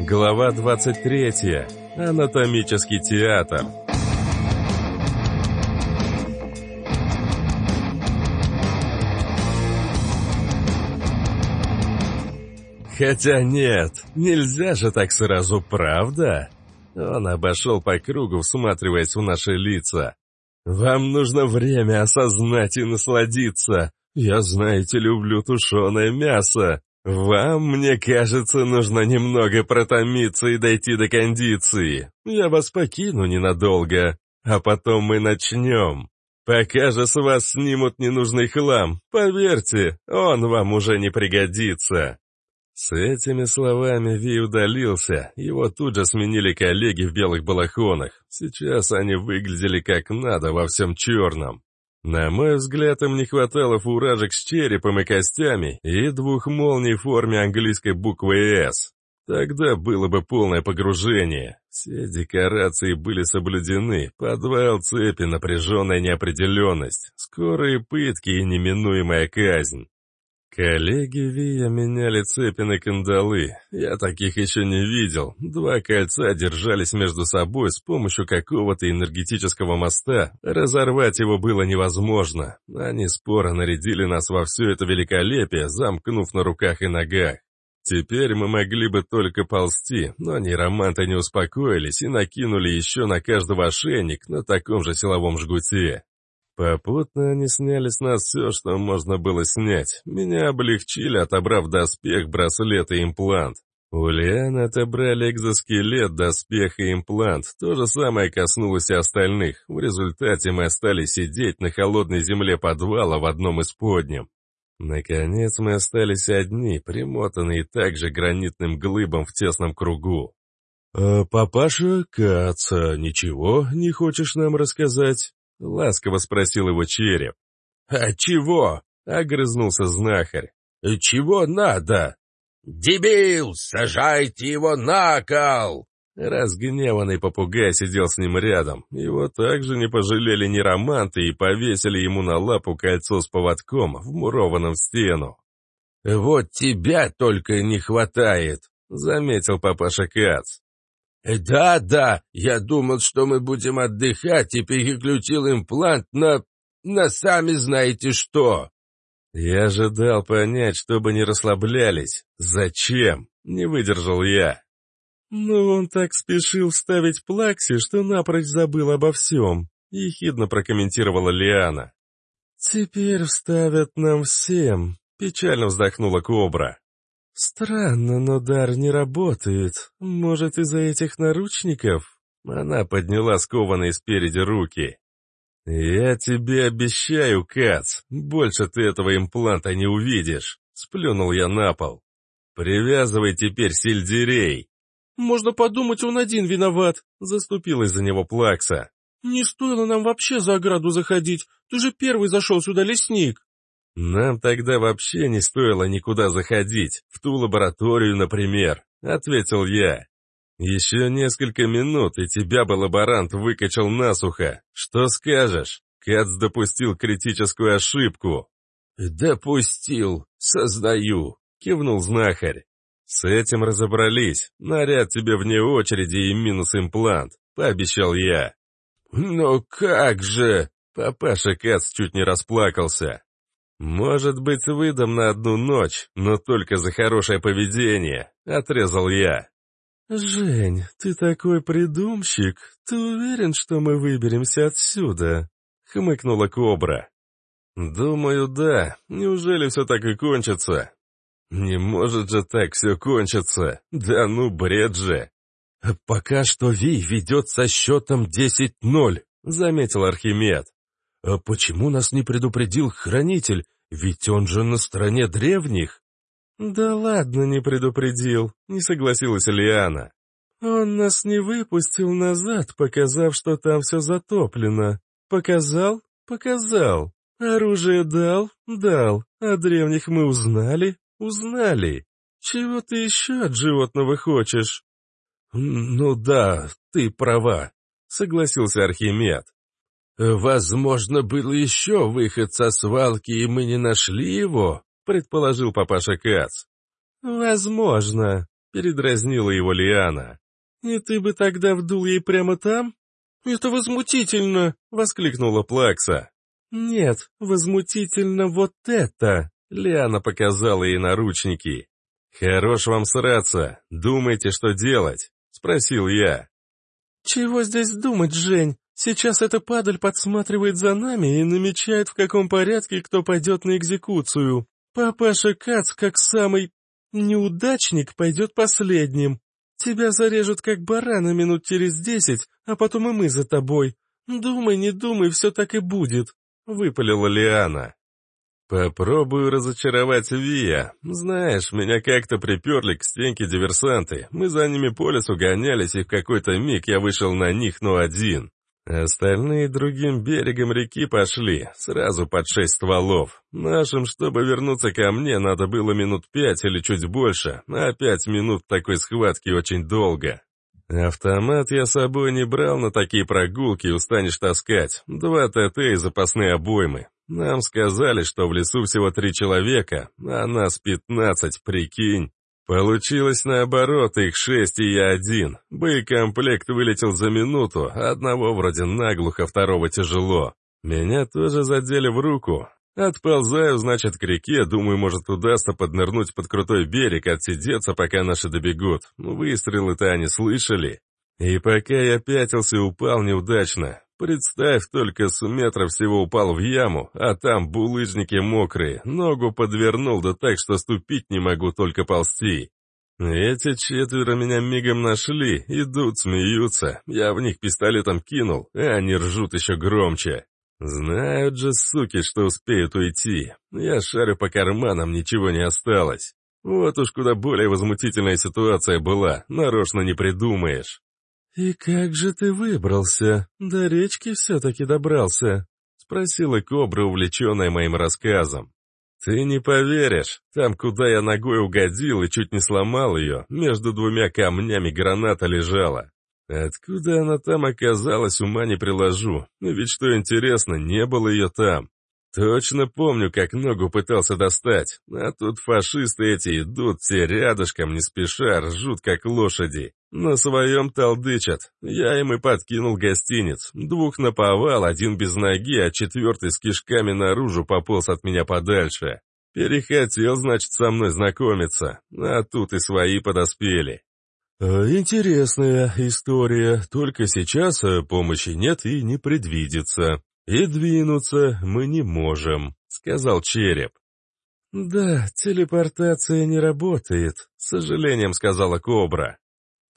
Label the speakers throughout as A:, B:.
A: Глава 23. Анатомический театр. Хотя нет, нельзя же так сразу, правда? Он обошел по кругу, всматриваясь в наши лица. Вам нужно время осознать и насладиться. Я, знаете, люблю тушеное мясо. Вам, мне кажется, нужно немного протомиться и дойти до кондиции. Я вас покину ненадолго, а потом мы начнем. Пока же с вас снимут ненужный хлам, поверьте, он вам уже не пригодится. С этими словами Ви удалился, его тут же сменили коллеги в белых балахонах. Сейчас они выглядели как надо во всем черном. На мой взгляд, им не хватало фуражек с черепом и костями и двух молний в форме английской буквы «С». Тогда было бы полное погружение. Все декорации были соблюдены, подвал цепи, напряженная неопределенность, скорые пытки и неминуемая казнь. Коллеги Вия меняли цепи на кандалы. Я таких еще не видел. Два кольца держались между собой с помощью какого-то энергетического моста. Разорвать его было невозможно. Они споро нарядили нас во все это великолепие, замкнув на руках и ногах. Теперь мы могли бы только ползти, но нейроманты не успокоились и накинули еще на каждого ошейник на таком же силовом жгуте. Попутно они сняли с нас все, что можно было снять. Меня облегчили, отобрав доспех, браслет и имплант. У Лианы отобрали экзоскелет, доспех и имплант. То же самое коснулось и остальных. В результате мы остались сидеть на холодной земле подвала в одном из подням. Наконец мы остались одни, примотанные также гранитным глыбом в тесном кругу. «А папаша Каца, ничего не хочешь нам рассказать?» — ласково спросил его череп. «А чего?» — огрызнулся знахарь. «Чего надо?»
B: «Дебил! Сажайте его на кол!»
A: Разгневанный попугай сидел с ним рядом. Его также не пожалели ни романты и повесили ему на лапу кольцо с поводком, вмурованным в стену.
B: «Вот тебя только не хватает», — заметил папаша Кац. «Да-да, я думал, что мы будем отдыхать и переключил имплант на... на сами знаете что».
A: Я ожидал понять, чтобы не расслаблялись. Зачем? Не выдержал я. «Ну, он так спешил вставить плакси, что напрочь забыл обо всем», — ехидно прокомментировала Лиана. «Теперь вставят нам всем», — печально вздохнула Кобра. «Странно, но дар не работает. Может, из-за этих наручников?» Она подняла скованные спереди руки. «Я тебе обещаю, Кац, больше ты этого импланта не увидишь», — сплюнул я на пол. «Привязывай теперь сельдерей».
C: «Можно подумать, он один виноват», — заступилась за него Плакса. «Не стоило нам вообще за ограду заходить, ты же первый зашел сюда, лесник».
A: «Нам тогда вообще не стоило никуда заходить, в ту лабораторию, например», — ответил я. «Еще несколько минут, и тебя бы лаборант выкачал насухо. Что скажешь? Кац допустил критическую ошибку».
B: «Допустил, создаю», — кивнул знахарь.
A: «С этим разобрались. Наряд тебе вне очереди и минус имплант», — пообещал я.
B: «Но как же?»
A: — папаша Кац чуть не расплакался. «Может быть, выдам на одну ночь, но только за хорошее поведение», — отрезал я. «Жень, ты такой придумщик. Ты уверен, что мы выберемся отсюда?» — хмыкнула Кобра. «Думаю, да. Неужели все так и кончится?» «Не может же так все кончиться. Да ну, бред же!»
B: «Пока что Ви ведет со счетом 10-0», — заметил Архимед. «А почему нас не предупредил хранитель? Ведь он же на стороне древних!»
A: «Да ладно, не предупредил», — не согласилась Лиана. «Он нас не выпустил назад, показав, что там все затоплено. Показал? Показал. Оружие дал? Дал. А древних мы узнали? Узнали. Чего ты еще от животного хочешь?»
B: «Ну да, ты права», — согласился Архимед. «Возможно, был еще выход со свалки, и мы не нашли его», — предположил папаша Кац.
C: «Возможно», — передразнила его Лиана. «И ты бы тогда вдул ей прямо там?» «Это возмутительно!» — воскликнула Плакса. «Нет, возмутительно вот это!» — Лиана показала ей наручники. «Хорош вам сраться. Думайте, что делать?» — спросил я. «Чего здесь думать, Жень? Сейчас эта падаль подсматривает за нами и намечает, в каком порядке кто пойдет на экзекуцию. Папаша Кац, как самый неудачник, пойдет последним. Тебя зарежут как барана минут через десять, а потом и мы за тобой. Думай, не думай, все так и будет», — выпалила Лиана. «Попробую разочаровать Вия. Знаешь, меня как-то приперли к стенке диверсанты. Мы за ними по лесу гонялись, и в какой-то миг я вышел на них, но один. Остальные другим берегом реки пошли, сразу под шесть стволов. Нашим, чтобы вернуться ко мне, надо было минут пять или чуть больше, а пять минут такой схватки очень долго. Автомат я с собой не брал на такие прогулки, устанешь таскать. Два ТТ и запасные обоймы. Нам сказали, что в лесу всего три человека, а нас пятнадцать, прикинь. Получилось наоборот, их шесть и я один. Боекомплект вылетел за минуту, одного вроде наглухо, второго тяжело. Меня тоже задели в руку. Отползаю, значит, к реке, думаю, может, удастся поднырнуть под крутой берег, отсидеться, пока наши добегут. Выстрелы-то они слышали. И пока я пятился, упал неудачно. Представь, только с метра всего упал в яму, а там булыжники мокрые, ногу подвернул, да так, что ступить не могу, только ползти. Эти четверо меня мигом нашли, идут, смеются, я в них пистолетом кинул, а они ржут еще громче. Знают же, суки, что успеют уйти. Я шарю по карманам, ничего не осталось. Вот уж куда более возмутительная ситуация была, нарочно не придумаешь. «И как же ты выбрался? До речки все-таки добрался?» — спросила Кобра, увлеченная моим рассказом. «Ты не поверишь, там, куда я ногой угодил и чуть не сломал ее, между двумя камнями граната лежала. Откуда она там оказалась, ума не приложу. Ведь что интересно, не было ее там. Точно помню, как ногу пытался достать, а тут фашисты эти идут, все рядышком, не спеша, ржут как лошади. На своем толдычат. Я им и подкинул гостиниц. Двух наповал, один без ноги, а четвертый с кишками наружу пополз от меня подальше. Перехотел, значит, со мной знакомиться, а тут и свои подоспели. «Э, «Интересная история, только сейчас э, помощи нет и не предвидится», «И двинуться мы не можем», — сказал череп. «Да, телепортация не работает», — с сожалением сказала Кобра.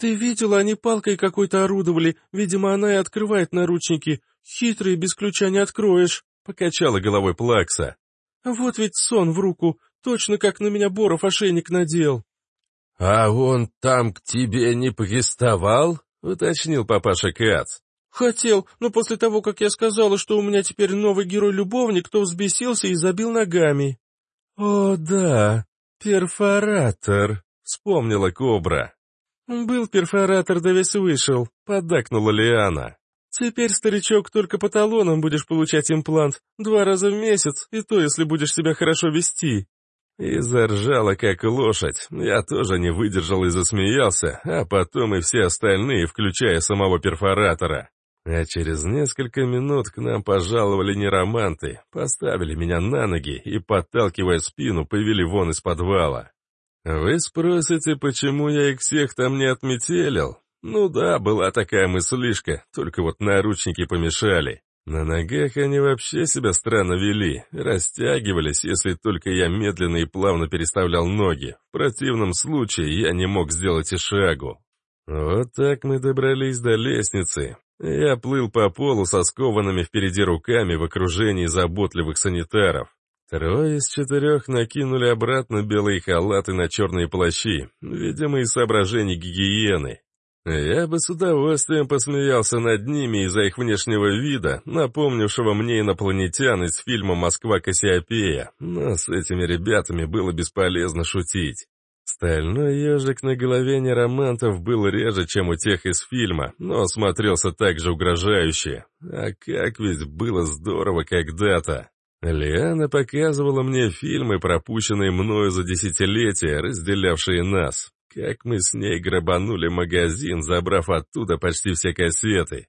C: «Ты видела, они палкой какой-то орудовали, видимо, она и открывает наручники. Хитрый, без ключа не откроешь», — покачала головой Плакса. «Вот ведь сон в руку, точно как на меня Боров ошейник надел».
B: «А он там к тебе не приставал?» — уточнил папаша Кац.
C: «Хотел, но после того, как я сказала, что у меня теперь новый герой-любовник, то взбесился и забил ногами».
A: «О, да, перфоратор», — вспомнила Кобра.
C: «Был перфоратор, да весь вышел», — поддакнула Лиана. «Теперь, старичок, только по талонам будешь получать имплант. Два раза в месяц, и то, если будешь себя хорошо вести».
A: И заржала, как лошадь. Я тоже не выдержал и засмеялся, а потом и все остальные, включая самого перфоратора. А через несколько минут к нам пожаловали нероманты, поставили меня на ноги и, подталкивая спину, повели вон из подвала. Вы спросите, почему я их всех там не отметелил? Ну да, была такая мыслишка, только вот наручники помешали. На ногах они вообще себя странно вели, растягивались, если только я медленно и плавно переставлял ноги. В противном случае я не мог сделать и шагу. Вот так мы добрались до лестницы, я плыл по полу со скованными впереди руками в окружении заботливых санитаров. Трое из четырех накинули обратно белые халаты на черные плащи, видимо, из соображений гигиены. Я бы с удовольствием посмеялся над ними из-за их внешнего вида, напомнившего мне инопланетян из фильма «Москва Кассиопея», но с этими ребятами было бесполезно шутить. Стальной ежик на голове неромантов был реже, чем у тех из фильма, но смотрелся так же угрожающе. А как ведь было здорово когда-то. Лиана показывала мне фильмы, пропущенные мною за десятилетия, разделявшие нас. Как мы с ней грабанули магазин, забрав оттуда почти все кассеты.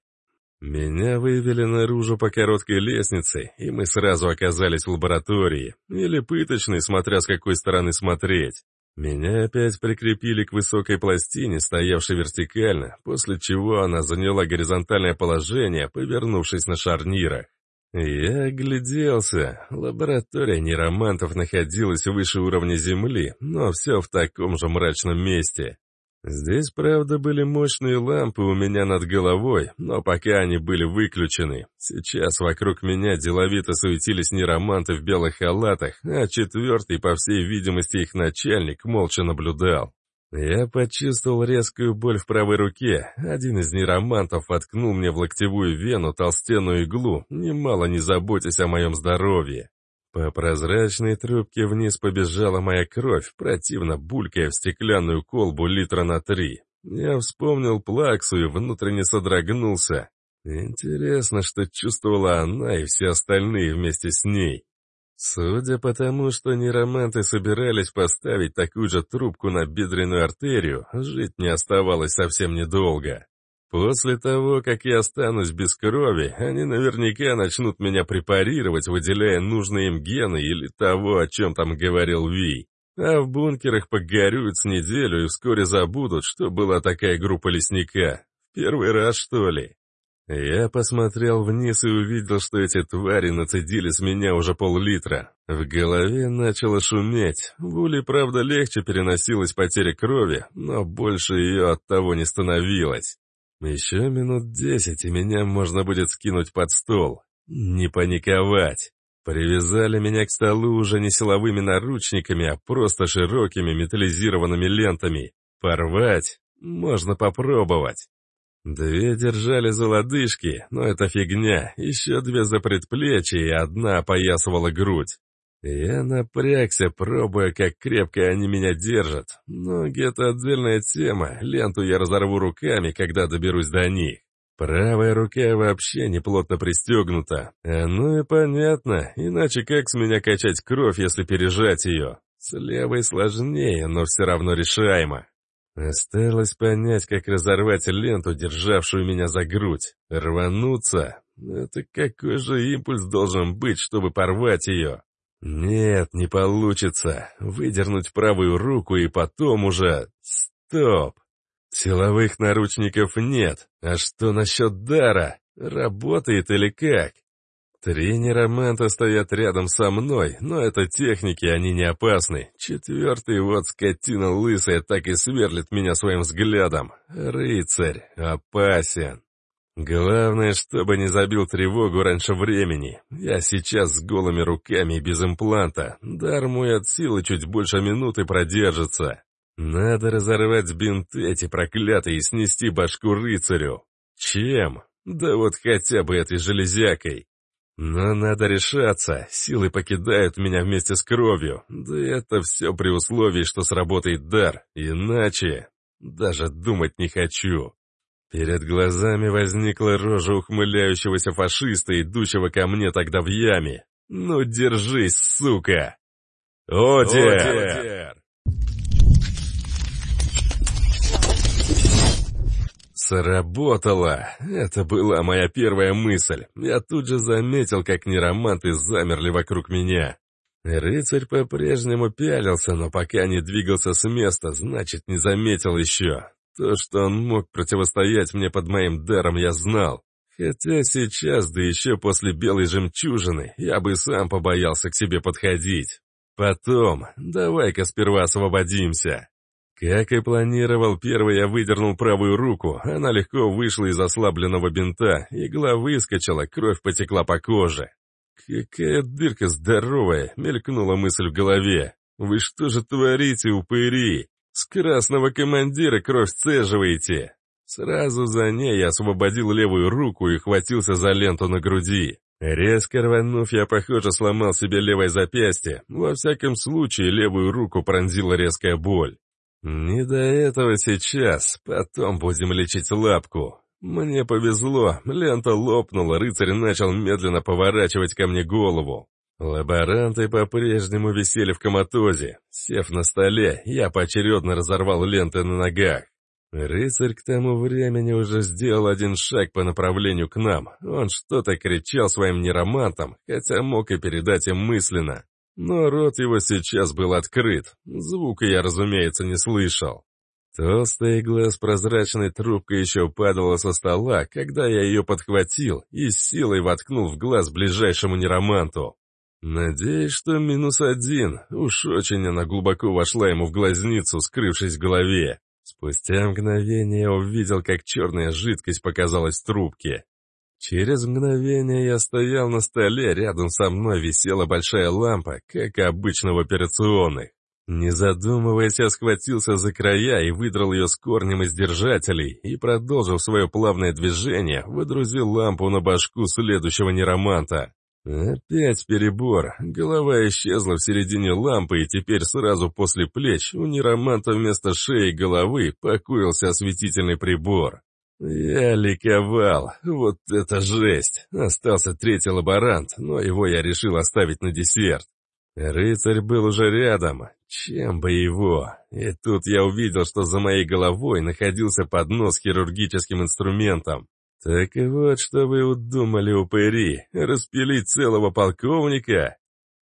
A: Меня вывели наружу по короткой лестнице, и мы сразу оказались в лаборатории, или пыточной, смотря с какой стороны смотреть. Меня опять прикрепили к высокой пластине, стоявшей вертикально, после чего она заняла горизонтальное положение, повернувшись на шарнирах. Я огляделся. Лаборатория нейромантов находилась выше уровня Земли, но все в таком же мрачном месте. Здесь, правда, были мощные лампы у меня над головой, но пока они были выключены. Сейчас вокруг меня деловито суетились нейроманты в белых халатах, а четвертый, по всей видимости, их начальник, молча наблюдал. Я почувствовал резкую боль в правой руке. Один из нейромантов воткнул мне в локтевую вену толстенную иглу, немало не заботясь о моем здоровье. По прозрачной трубке вниз побежала моя кровь, противно булькая в стеклянную колбу литра на три. Я вспомнил плаксу и внутренне содрогнулся. Интересно, что чувствовала она и все остальные вместе с ней. Судя по тому, что нейроманты собирались поставить такую же трубку на бедренную артерию, жить не оставалось совсем недолго. После того, как я останусь без крови, они наверняка начнут меня препарировать, выделяя нужные им гены или того, о чем там говорил Ви. А в бункерах погорюют с неделю и вскоре забудут, что была такая группа лесника. Первый раз, что ли? Я посмотрел вниз и увидел, что эти твари нацедили с меня уже пол-литра. В голове начало шуметь. В уле, правда, легче переносилась потеря крови, но больше ее от того не становилось. Еще минут десять, и меня можно будет скинуть под стол. Не паниковать. Привязали меня к столу уже не силовыми наручниками, а просто широкими металлизированными лентами. Порвать? Можно попробовать. Две держали за лодыжки, но это фигня, еще две за предплечье и одна опоясывала грудь. Я напрягся, пробуя, как крепко они меня держат. Ноги — это отдельная тема, ленту я разорву руками, когда доберусь до них. Правая рука вообще не плотно пристегнута. Ну и понятно, иначе как с меня качать кровь, если пережать ее? С левой сложнее, но все равно решаемо. Осталось понять, как разорвать ленту, державшую меня за грудь. Рвануться? Это какой же импульс должен быть, чтобы порвать ее? Нет, не получится. Выдернуть правую руку и потом уже... Стоп! Силовых наручников нет. А что насчет дара? Работает или как? Три нейроманта стоят рядом со мной, но это техники, они не опасны. Четвертый вот скотина лысая так и сверлит меня своим взглядом. Рыцарь, опасен. Главное, чтобы не забил тревогу раньше времени. Я сейчас с голыми руками и без импланта. Дар мой от силы чуть больше минуты продержится. Надо разорвать бинты эти проклятые и снести башку рыцарю. Чем? Да вот хотя бы этой железякой. Но надо решаться, силы покидают меня вместе с кровью. Да это все при условии, что сработает дар, иначе... Даже думать не хочу. Перед глазами возникла рожа ухмыляющегося фашиста, идущего ко мне тогда в яме. «Ну, держись, сука!» «Одер!», Одер! Сработало! Это была моя первая мысль. Я тут же заметил, как нероманты замерли вокруг меня. Рыцарь по-прежнему пялился, но пока не двигался с места, значит, не заметил еще. То, что он мог противостоять мне под моим даром, я знал. Хотя сейчас, да еще после белой жемчужины, я бы сам побоялся к себе подходить. Потом, давай-ка сперва освободимся. Как и планировал, первый я выдернул правую руку, она легко вышла из ослабленного бинта, игла выскочила, кровь потекла по коже. «Какая дырка здоровая!» — мелькнула мысль в голове. «Вы что же творите, упыри? «С красного командира кровь сцеживаете!» Сразу за ней я освободил левую руку и хватился за ленту на груди. Резко рванув, я, похоже, сломал себе левое запястье. Во всяком случае, левую руку пронзила резкая боль. Не до этого сейчас, потом будем лечить лапку. Мне повезло, лента лопнула, рыцарь начал медленно поворачивать ко мне голову. Лаборанты по-прежнему висели в коматозе. Сев на столе, я поочередно разорвал ленты на ногах. Рыцарь к тому времени уже сделал один шаг по направлению к нам. Он что-то кричал своим неромантам, хотя мог и передать им мысленно. Но рот его сейчас был открыт. Звука я, разумеется, не слышал. Толстая игла с прозрачной трубкой еще падала со стола, когда я ее подхватил и силой воткнул в глаз ближайшему нероманту. Надеюсь, что минус один. Уж очень она глубоко вошла ему в глазницу, скрывшись в голове. Спустя мгновение я увидел, как черная жидкость показалась в трубке. Через мгновение я стоял на столе, рядом со мной висела большая лампа, как обычно в операционных. Не задумываясь, я схватился за края и выдрал ее с корнем из держателей и, продолжив свое плавное движение, выдрузил лампу на башку следующего нероманта. Опять перебор. Голова исчезла в середине лампы, и теперь сразу после плеч у нероманта вместо шеи и головы покоился осветительный прибор. Я ликовал. Вот это жесть. Остался третий лаборант, но его я решил оставить на десерт. Рыцарь был уже рядом. Чем бы его? И тут я увидел, что за моей головой находился поднос с хирургическим инструментом. «Так и вот, что вы удумали, упыри, распилить целого полковника?»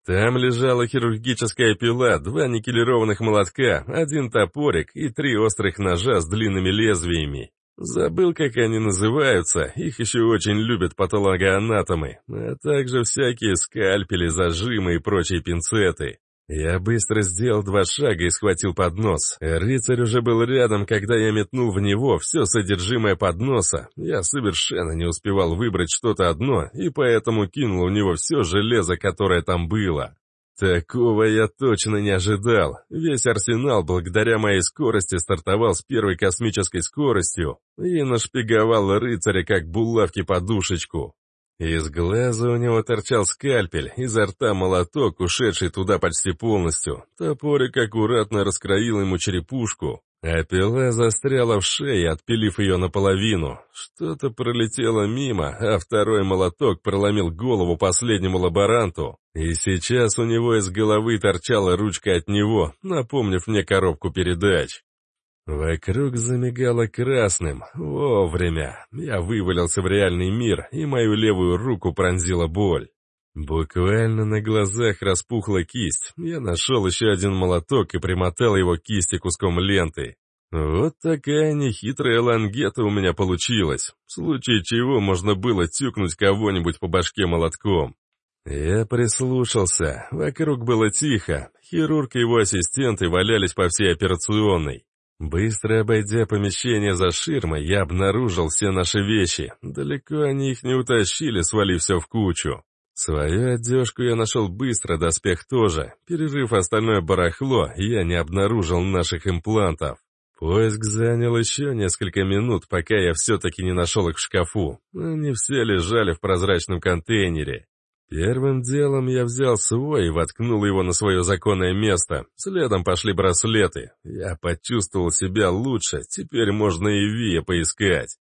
A: Там лежала хирургическая пила, два никелированных молотка, один топорик и три острых ножа с длинными лезвиями. Забыл, как они называются, их еще очень любят патологоанатомы, а также всякие скальпели, зажимы и прочие пинцеты. Я быстро сделал два шага и схватил поднос. Рыцарь уже был рядом, когда я метнул в него все содержимое подноса. Я совершенно не успевал выбрать что-то одно, и поэтому кинул в него все железо, которое там было. Такого я точно не ожидал. Весь арсенал, благодаря моей скорости, стартовал с первой космической скоростью и нашпиговал рыцаря как булавки подушечку. Из глаза у него торчал скальпель, изо рта молоток, ушедший туда почти полностью. Топорик аккуратно раскроил ему черепушку, а пила застряла в шее, отпилив ее наполовину. Что-то пролетело мимо, а второй молоток проломил голову последнему лаборанту. И сейчас у него из головы торчала ручка от него, напомнив мне коробку передач. Вокруг замигало красным. Вовремя. Я вывалился в реальный мир, и мою левую руку пронзила боль. Буквально на глазах распухла кисть. Я нашел еще один молоток и примотал его кисти куском ленты. Вот такая нехитрая лангета у меня получилась, в случае чего можно было тюкнуть кого-нибудь по башке молотком. Я прислушался. Вокруг было тихо. Хирург и его ассистенты валялись по всей операционной. Быстро обойдя помещение за ширмой, я обнаружил все наши вещи. Далеко они их не утащили, свалив все в кучу. Свою одежку я нашел быстро, доспех тоже. Перерыв остальное барахло, я не обнаружил наших имплантов. Поиск занял еще несколько минут, пока я все-таки не нашел их в шкафу. Они все лежали в прозрачном контейнере. Первым делом я взял свой и воткнул его на свое законное место. Следом пошли браслеты. Я почувствовал себя лучше, теперь можно и Вия поискать.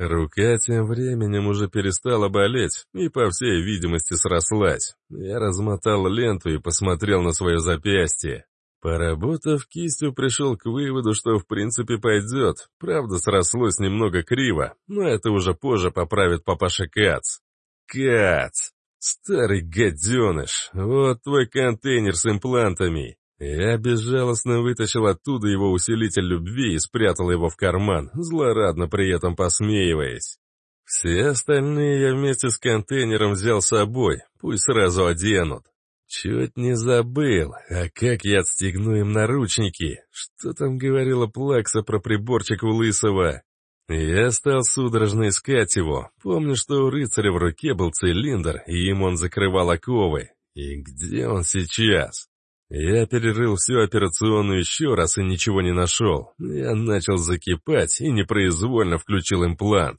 A: Рука тем временем уже перестала болеть и, по всей видимости, срослась. Я размотал ленту и посмотрел на свое запястье. Поработав кистью, пришел к выводу, что в принципе пойдет. Правда, срослось немного криво, но это уже позже поправит папаша Кац. Кац! «Старый гаденыш, вот твой контейнер с имплантами!» Я безжалостно вытащил оттуда его усилитель любви и спрятал его в карман, злорадно при этом посмеиваясь. Все остальные я вместе с контейнером взял с собой, пусть сразу оденут. Чуть не забыл, а как я отстегну им наручники? Что там говорила Плакса про приборчик у Лысого? Я стал судорожно искать его. Помню, что у рыцаря в руке был цилиндр, и им он закрывал оковы. И где он сейчас? Я перерыл всю операционную еще раз и ничего не нашел. Я начал закипать и непроизвольно включил имплант.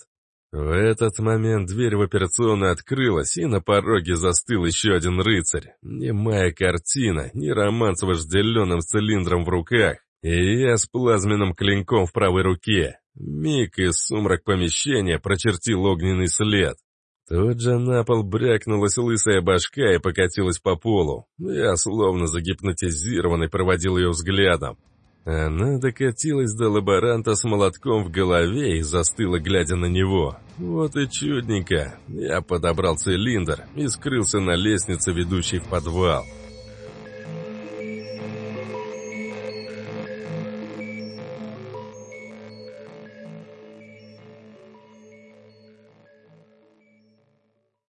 A: В этот момент дверь в операционную открылась, и на пороге застыл еще один рыцарь. Немая картина, не роман с вожделенным цилиндром в руках, и я с плазменным клинком в правой руке. Миг и сумрак помещения прочертил огненный след. Тут же на пол брякнулась лысая башка и покатилась по полу. Я, словно загипнотизированный, проводил ее взглядом. Она докатилась до лаборанта с молотком в голове и застыла, глядя на него. Вот и чудненько. Я подобрал цилиндр и скрылся на лестнице, ведущей в подвал.